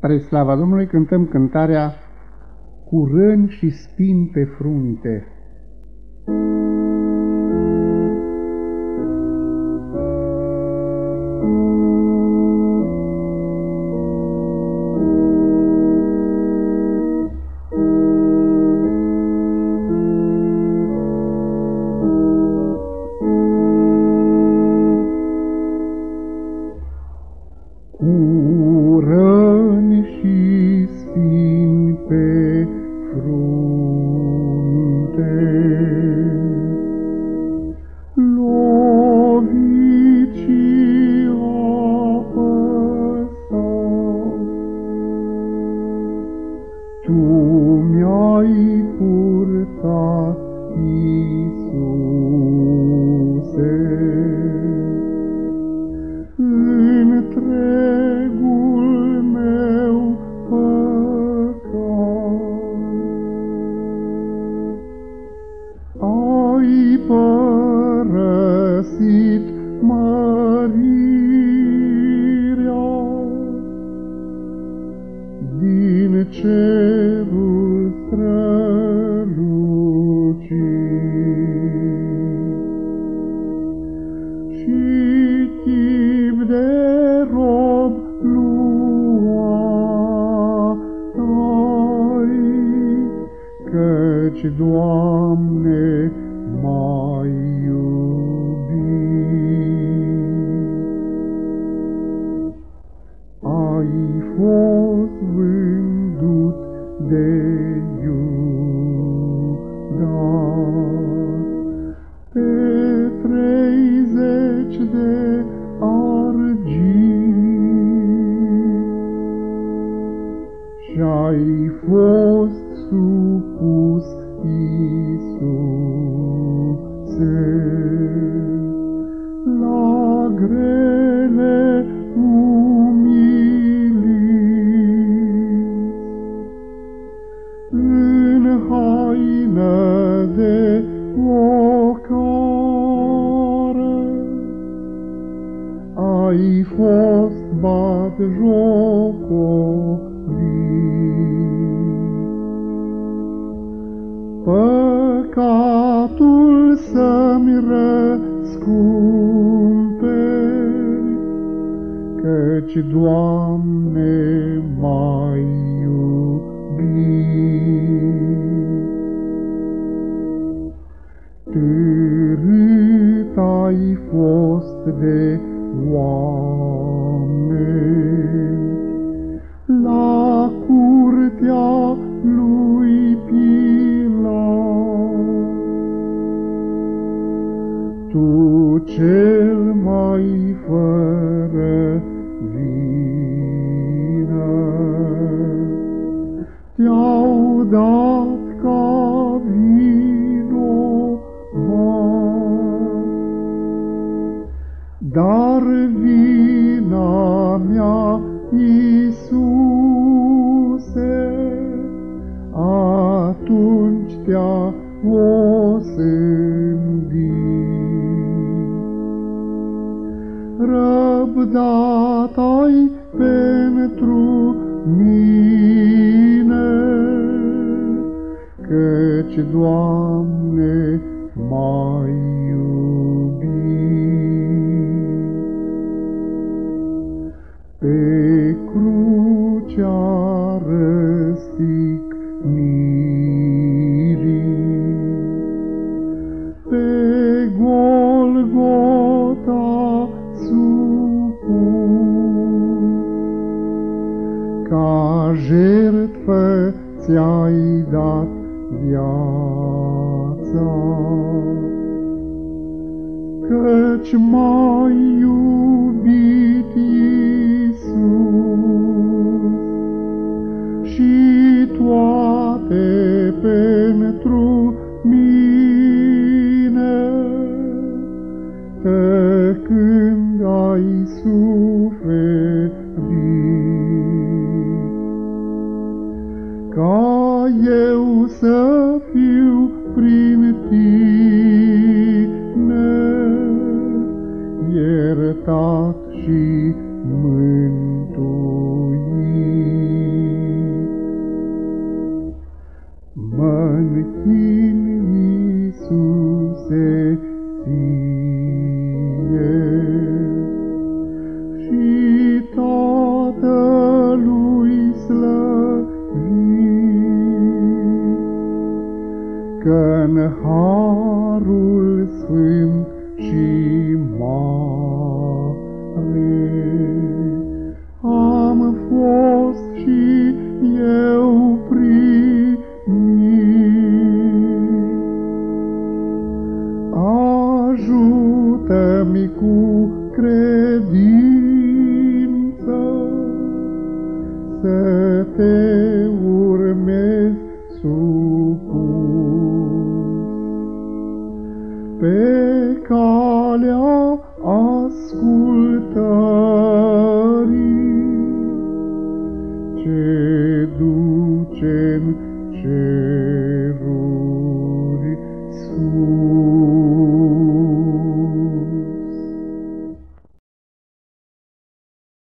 Spre slava Domnului cântăm cântarea Cu răni și spini pe frunte. Tu mi-ai purtat, Iisuse, întregul meu păcat. Ai părăsit mărirea căci, Doamne, m-ai iubit. Ai fost vândut de Iuda pe treizeci de argint și-ai fost supus, Iisuse, la grele umiliri în haină de ocară. Ai fost bat Păcatul să-mi răscumperi, Căci, Doamne, m-ai iubit. Târât ai fost de oameni, La curtea Tu cel mai fără vină, Te-au dat ca vinovat, Dar vina mea, Iisuse, atunci te-a osândit. Răbdat ai pentru mine, Căci, Doamne, m-ai iubit. Jertfă ți-ai dat viața. Căci m-ai iubit, Iisus, și toate pentru mine, tăcând ai suferit. în chin, Iisuse, ție. Și Tatălui slăvit, că-n harul sfânt și mare, Ajută-mi cu credință să te urmez supus. Pe calea ascultării ce duce în ceruri